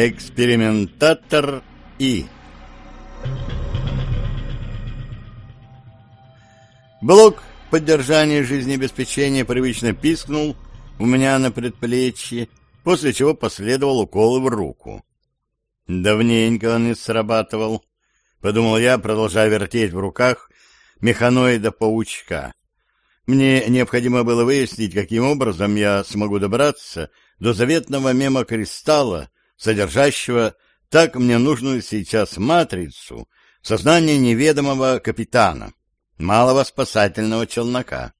Экспериментатор И. Блок поддержания жизнеобеспечения привычно пискнул у меня на предплечье, после чего последовал укол в руку. Давненько он не срабатывал, подумал я, продолжая вертеть в руках механоида-паучка. Мне необходимо было выяснить, каким образом я смогу добраться до заветного мема-кристалла, содержащего так мне нужную сейчас матрицу сознания неведомого капитана, малого спасательного челнока.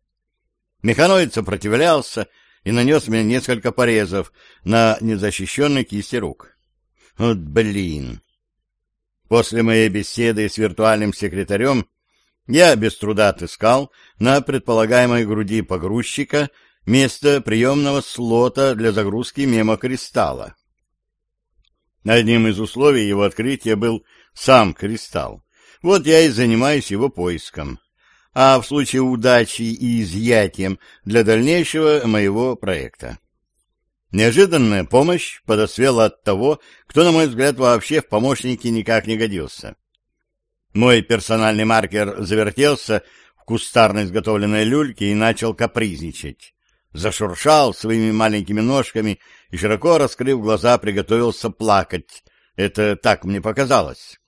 Механоид сопротивлялся и нанес мне несколько порезов на незащищенной кисти рук. Вот блин! После моей беседы с виртуальным секретарем я без труда отыскал на предполагаемой груди погрузчика место приемного слота для загрузки мемокристалла. Одним из условий его открытия был сам кристалл. Вот я и занимаюсь его поиском. А в случае удачи и изъятием для дальнейшего моего проекта. Неожиданная помощь подосвела от того, кто, на мой взгляд, вообще в помощнике никак не годился. Мой персональный маркер завертелся в кустарно изготовленной люльке и начал капризничать зашуршал своими маленькими ножками и, широко раскрыв глаза, приготовился плакать. Это так мне показалось.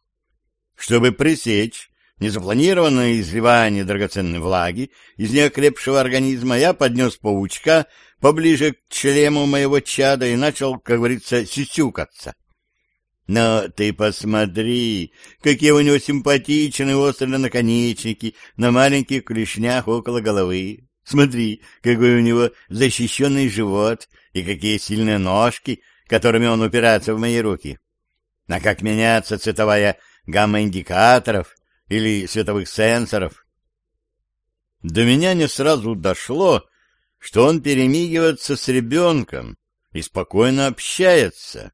Чтобы пресечь незапланированное изливание драгоценной влаги из неокрепшего организма, я поднес паучка поближе к члему моего чада и начал, как говорится, сисюкаться. Но ты посмотри, какие у него симпатичные острые наконечники на маленьких клешнях около головы. Смотри, какой у него защищенный живот и какие сильные ножки, которыми он упирается в мои руки. А как меняется цветовая гамма индикаторов или световых сенсоров. До меня не сразу дошло, что он перемигивается с ребенком и спокойно общается.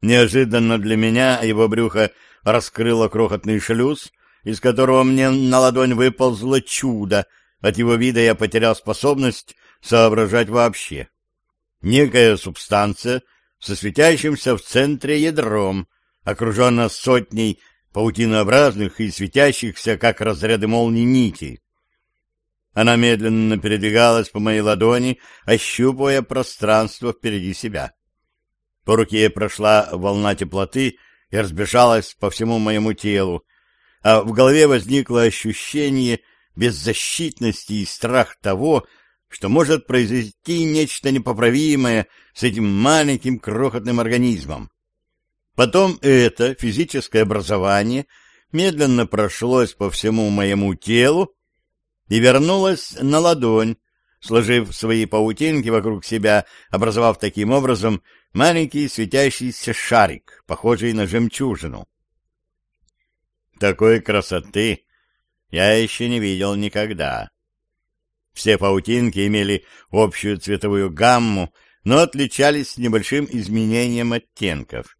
Неожиданно для меня его брюхо раскрыло крохотный шлюз, из которого мне на ладонь выползло чудо — от его вида я потерял способность соображать вообще. Некая субстанция со светящимся в центре ядром, окруженная сотней паутинообразных и светящихся, как разряды молний, нитей. Она медленно передвигалась по моей ладони, ощупывая пространство впереди себя. По руке прошла волна теплоты и разбежалась по всему моему телу, а в голове возникло ощущение — беззащитности и страх того, что может произойти нечто непоправимое с этим маленьким крохотным организмом. Потом это физическое образование медленно прошлось по всему моему телу и вернулось на ладонь, сложив свои паутинки вокруг себя, образовав таким образом маленький светящийся шарик, похожий на жемчужину. Такой красоты я еще не видел никогда. Все паутинки имели общую цветовую гамму, но отличались небольшим изменением оттенков.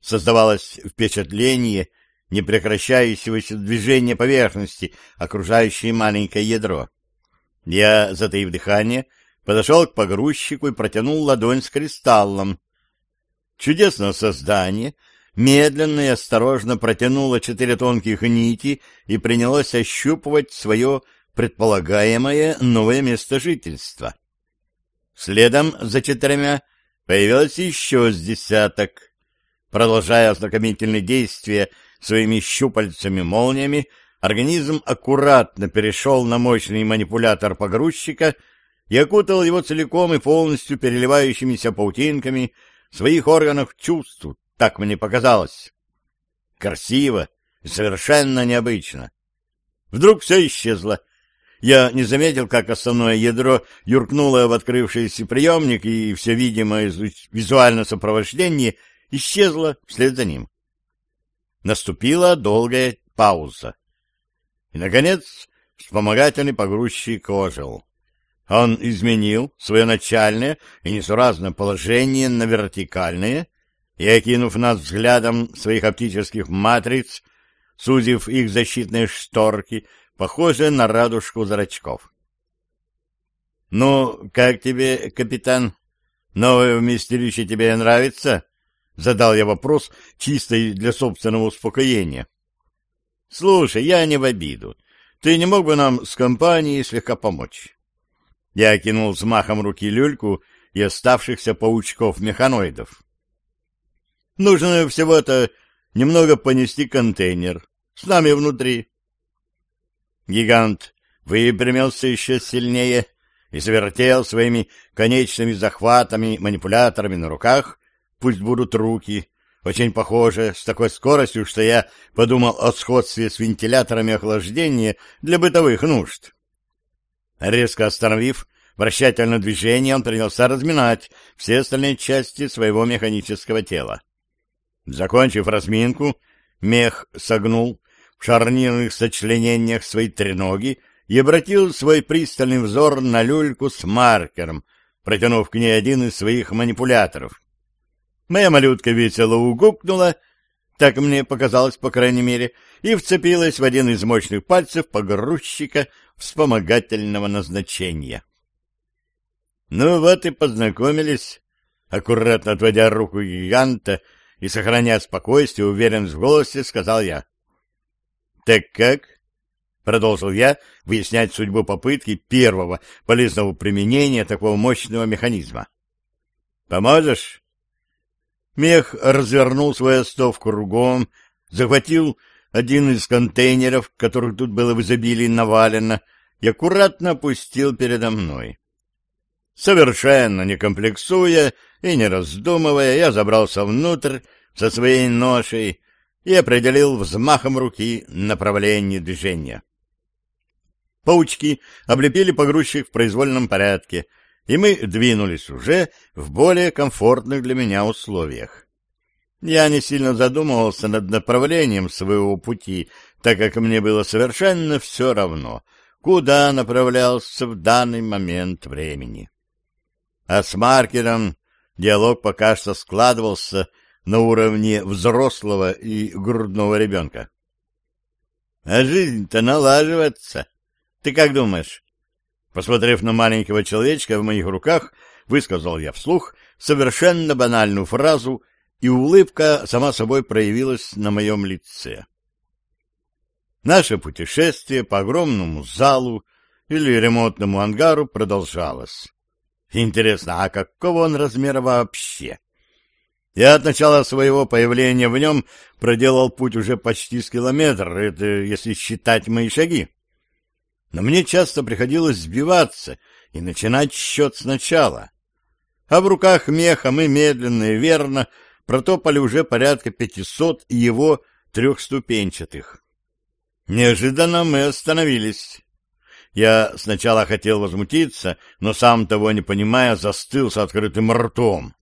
Создавалось впечатление непрекращающегося движения поверхности, окружающей маленькое ядро. Я, затаив дыхание, подошел к погрузчику и протянул ладонь с кристаллом. Чудесное создание — медленно и осторожно протянула четыре тонких нити и принялась ощупывать свое предполагаемое новое место жительства. Следом за четырьмя появилось еще с десяток. Продолжая ознакомительные действия своими щупальцами-молниями, организм аккуратно перешел на мощный манипулятор погрузчика и окутал его целиком и полностью переливающимися паутинками своих органов чувств, так мне показалось. красиво совершенно необычно. Вдруг все исчезло. Я не заметил, как основное ядро юркнуло в открывшийся приемник, и все видимое визуальное сопровождение исчезло вслед за ним. Наступила долгая пауза. И, наконец, вспомогательный погрузчик ожил. Он изменил свое начальное и несуразное положение на вертикальное и, окинув нас взглядом своих оптических матриц, сузив их защитные шторки, похожие на радужку зрачков. — Ну, как тебе, капитан? Новое вместилище тебе нравится? — задал я вопрос, чисто для собственного успокоения. — Слушай, я не в обиду. Ты не мог бы нам с компанией слегка помочь? Я кинул взмахом руки люльку и оставшихся паучков-механоидов. Нужно всего-то немного понести контейнер. С нами внутри. Гигант выпрямился еще сильнее и завертел своими конечными захватами, манипуляторами на руках, пусть будут руки, очень похоже, с такой скоростью, что я подумал о сходстве с вентиляторами охлаждения для бытовых нужд. Резко остановив вращательное движение, он принялся разминать все остальные части своего механического тела. Закончив разминку, мех согнул в шарнирных сочленениях свои треноги и обратил свой пристальный взор на люльку с маркером, протянув к ней один из своих манипуляторов. Моя малютка весело угукнула, так мне показалось, по крайней мере, и вцепилась в один из мощных пальцев погрузчика вспомогательного назначения. Ну вот и познакомились, аккуратно отводя руку гиганта и сохраняя спокойствие, уверенность в голосе, сказал я. Так как? Продолжил я выяснять судьбу попытки первого полезного применения такого мощного механизма. Поможешь? Мех развернул свою остов кругом, захватил один из контейнеров, которых тут было в изобилии навалено, и аккуратно опустил передо мной. Совершенно не комплексуя и не раздумывая, я забрался внутрь со своей ношей и определил взмахом руки направление движения. Паучки облепили погрузчик в произвольном порядке, и мы двинулись уже в более комфортных для меня условиях. Я не сильно задумывался над направлением своего пути, так как мне было совершенно все равно, куда направлялся в данный момент времени. А с маркером диалог пока что складывался на уровне взрослого и грудного ребенка. — А жизнь-то налаживается. Ты как думаешь? Посмотрев на маленького человечка в моих руках, высказал я вслух совершенно банальную фразу, и улыбка сама собой проявилась на моем лице. Наше путешествие по огромному залу или ремонтному ангару продолжалось. Интересно, а какого он размера вообще? Я от начала своего появления в нем проделал путь уже почти с километр, это если считать мои шаги но мне часто приходилось сбиваться и начинать счет сначала. А в руках меха мы медленно и верно протопали уже порядка пятисот его трехступенчатых. Неожиданно мы остановились. Я сначала хотел возмутиться, но сам того не понимая, застыл с открытым ртом.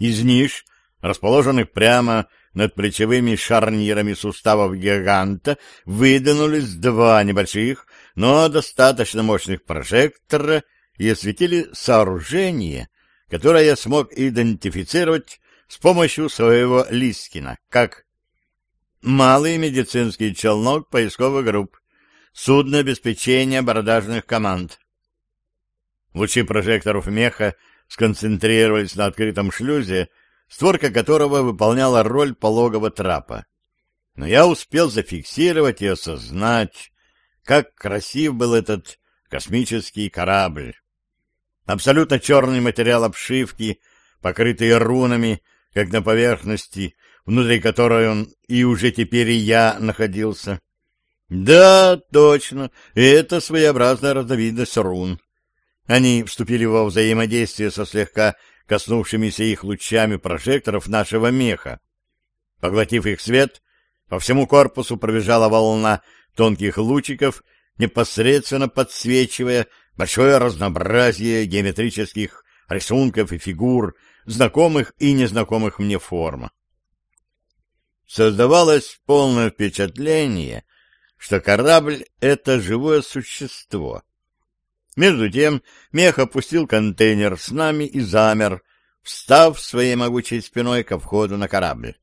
Из ниш, расположенных прямо над плечевыми шарнирами суставов гиганта выдвинулись два небольших, но достаточно мощных прожектора и осветили сооружение, которое я смог идентифицировать с помощью своего Лискина, как малый медицинский челнок поисковых групп, судно обеспечения бородажных команд. Лучи прожекторов меха сконцентрировались на открытом шлюзе, створка которого выполняла роль пологого трапа. Но я успел зафиксировать и осознать, как красив был этот космический корабль. Абсолютно черный материал обшивки, покрытый рунами, как на поверхности, внутри которой он и уже теперь и я находился. Да, точно, это своеобразная разновидность рун. Они вступили во взаимодействие со слегка коснувшимися их лучами прожекторов нашего меха. Поглотив их свет, по всему корпусу пробежала волна тонких лучиков, непосредственно подсвечивая большое разнообразие геометрических рисунков и фигур, знакомых и незнакомых мне форм. Создавалось полное впечатление, что корабль — это живое существо. Между тем мех опустил контейнер с нами и замер, встав своей могучей спиной ко входу на корабль.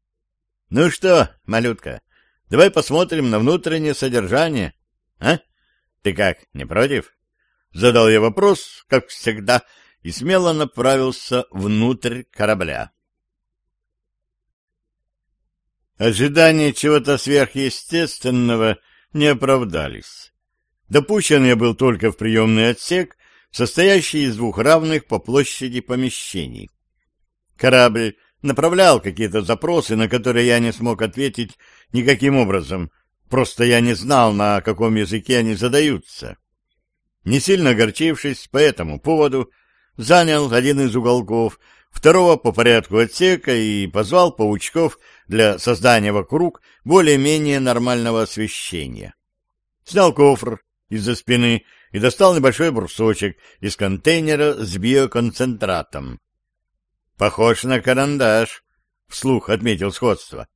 — Ну что, малютка, давай посмотрим на внутреннее содержание, а? Ты как, не против? Задал я вопрос, как всегда, и смело направился внутрь корабля. Ожидания чего-то сверхъестественного не оправдались. Допущен я был только в приемный отсек, состоящий из двух равных по площади помещений. Корабль направлял какие-то запросы, на которые я не смог ответить никаким образом, просто я не знал, на каком языке они задаются. Не сильно огорчившись по этому поводу, занял один из уголков, второго по порядку отсека и позвал паучков для создания вокруг более-менее нормального освещения. Снял кофр из-за спины и достал небольшой брусочек из контейнера с биоконцентратом. Похож на карандаш, — вслух отметил сходство.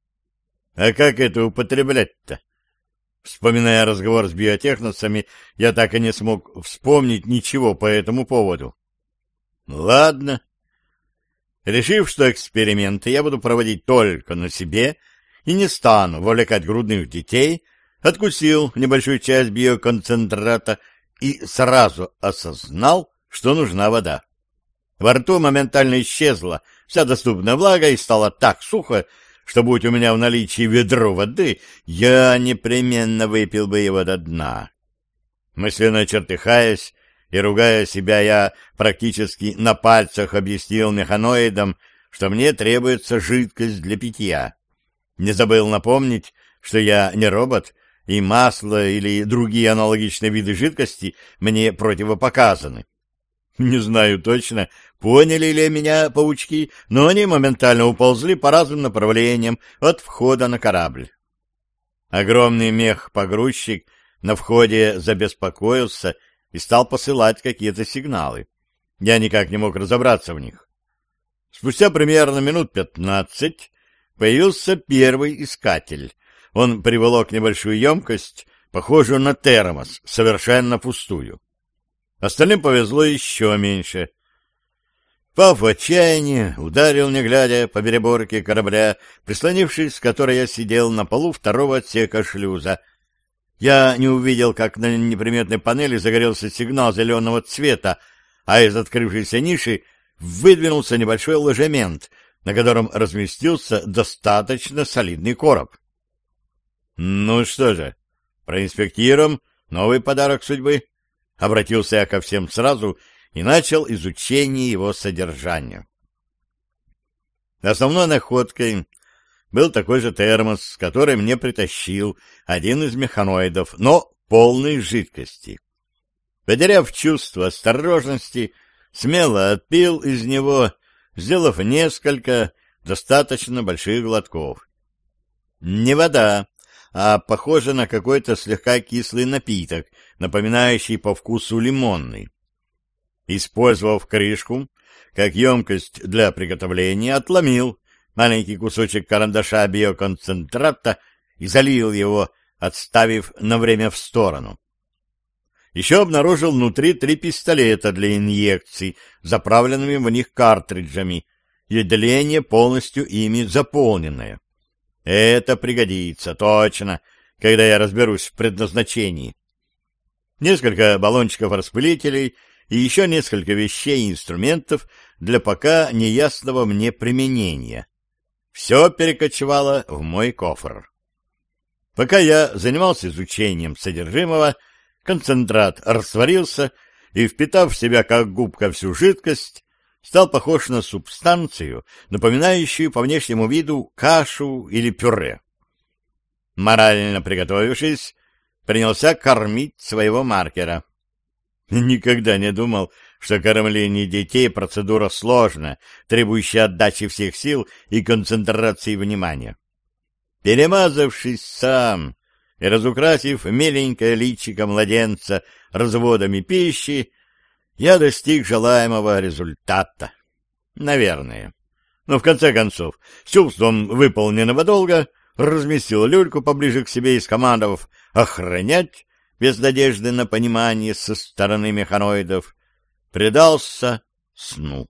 А как это употреблять-то? Вспоминая разговор с биотехносами, я так и не смог вспомнить ничего по этому поводу. Ладно. Решив, что эксперименты я буду проводить только на себе и не стану вовлекать грудных детей, откусил небольшую часть биоконцентрата и сразу осознал, что нужна вода. Во рту моментально исчезла вся доступная влага и стало так сухо, что будь у меня в наличии ведро воды, я непременно выпил бы его до дна. Мысленно чертыхаясь и ругая себя, я практически на пальцах объяснил механоидам, что мне требуется жидкость для питья. Не забыл напомнить, что я не робот, и масло или другие аналогичные виды жидкости мне противопоказаны. Не знаю точно, поняли ли меня паучки, но они моментально уползли по разным направлениям от входа на корабль. Огромный мех-погрузчик на входе забеспокоился и стал посылать какие-то сигналы. Я никак не мог разобраться в них. Спустя примерно минут пятнадцать появился первый искатель. Он приволок небольшую емкость, похожую на термос, совершенно пустую. Остальным повезло еще меньше. Пав в отчаянии, ударил, не глядя, по переборке корабля, прислонившись к которой я сидел на полу второго отсека шлюза. Я не увидел, как на неприметной панели загорелся сигнал зеленого цвета, а из открывшейся ниши выдвинулся небольшой ложемент, на котором разместился достаточно солидный короб. Ну что же, проинспектируем новый подарок судьбы. Обратился я ко всем сразу и начал изучение его содержания. Основной находкой был такой же термос, который мне притащил один из механоидов, но полной жидкости. Потеряв чувство осторожности, смело отпил из него, сделав несколько достаточно больших глотков. Не вода, а похоже на какой-то слегка кислый напиток, напоминающий по вкусу лимонный. Использовав крышку как емкость для приготовления, отломил маленький кусочек карандаша биоконцентрата и залил его, отставив на время в сторону. Еще обнаружил внутри три пистолета для инъекций, заправленными в них картриджами, и отделение полностью ими заполненное. Это пригодится, точно, когда я разберусь в предназначении. Несколько баллончиков-распылителей и еще несколько вещей и инструментов для пока неясного мне применения. Все перекочевало в мой кофр. Пока я занимался изучением содержимого, концентрат растворился и, впитав в себя как губка всю жидкость, стал похож на субстанцию, напоминающую по внешнему виду кашу или пюре. Морально приготовившись, принялся кормить своего маркера. Никогда не думал, что кормление детей — процедура сложная, требующая отдачи всех сил и концентрации внимания. Перемазавшись сам и разукрасив миленькое личико младенца разводами пищи, я достиг желаемого результата. Наверное. Но в конце концов, с чувством выполненного долга, разместил люльку поближе к себе и скомандовав охранять, без надежды на понимание со стороны механоидов, предался сну.